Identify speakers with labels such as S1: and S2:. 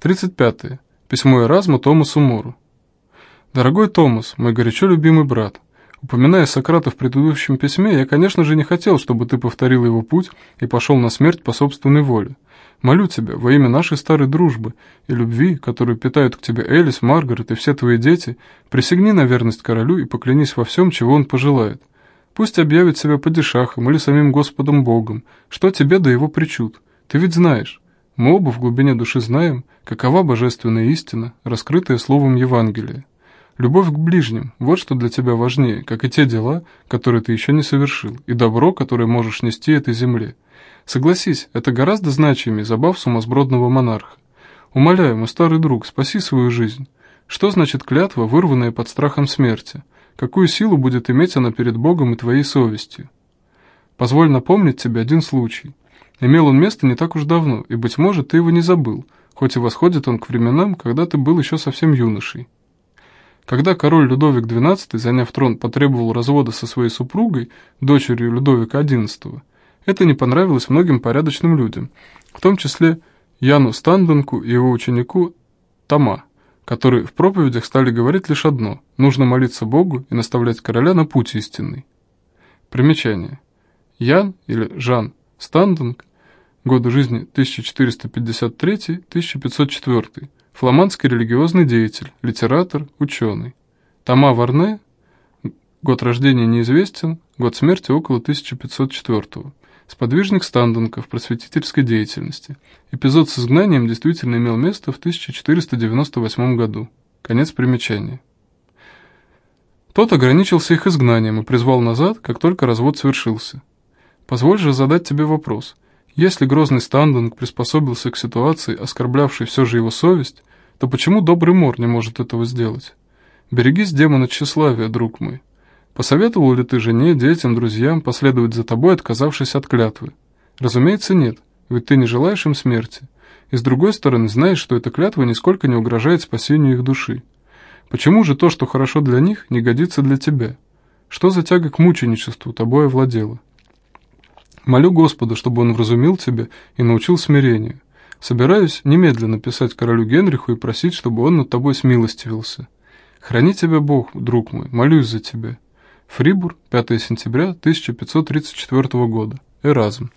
S1: 35. -е. Письмо Эразму Томасу Мору. Дорогой Томас, мой горячо любимый брат, упоминая Сократа в предыдущем письме, я, конечно же, не хотел, чтобы ты повторил его путь и пошел на смерть по собственной воле. Молю тебя, во имя нашей старой дружбы и любви, которую питают к тебе Элис, Маргарет и все твои дети, присягни на верность королю и поклянись во всем, чего он пожелает. Пусть объявит себя падишахом или самим Господом Богом, что тебе до его причуд. Ты ведь знаешь, мы оба в глубине души знаем, какова божественная истина, раскрытая словом Евангелия. Любовь к ближним – вот что для тебя важнее, как и те дела, которые ты еще не совершил, и добро, которое можешь нести этой земле – Согласись, это гораздо значимее забав сумасбродного монарха. Умоляю, мой старый друг, спаси свою жизнь. Что значит клятва, вырванная под страхом смерти? Какую силу будет иметь она перед Богом и твоей совестью? Позволь напомнить тебе один случай. Имел он место не так уж давно, и, быть может, ты его не забыл, хоть и восходит он к временам, когда ты был еще совсем юношей. Когда король Людовик XII, заняв трон, потребовал развода со своей супругой, дочерью Людовика XI, это не понравилось многим порядочным людям, в том числе Яну Станденку и его ученику Тома, которые в проповедях стали говорить лишь одно – нужно молиться Богу и наставлять короля на путь истинный. Примечание. Ян или Жан Станденг, годы жизни 1453-1504, фламандский религиозный деятель, литератор, ученый. Тома Варне, год рождения неизвестен, год смерти около 1504 сподвижник Станденка в просветительской деятельности. Эпизод с изгнанием действительно имел место в 1498 году. Конец примечания. Тот ограничился их изгнанием и призвал назад, как только развод совершился. Позволь же задать тебе вопрос. Если грозный Станденг приспособился к ситуации, оскорблявшей все же его совесть, то почему добрый Мор не может этого сделать? Берегись демона тщеславия, друг мой. Посоветовал ли ты жене, детям, друзьям последовать за тобой, отказавшись от клятвы? Разумеется, нет, ведь ты не желаешь им смерти. И с другой стороны, знаешь, что эта клятва нисколько не угрожает спасению их души. Почему же то, что хорошо для них, не годится для тебя? Что за тяга к мученичеству тобой овладела? Молю Господа, чтобы он вразумил тебя и научил смирению. Собираюсь немедленно писать королю Генриху и просить, чтобы он над тобой смилостивился. Храни тебя Бог, друг мой, молюсь за тебя. Фрибур, 5 сентября 1534 года. Эразм.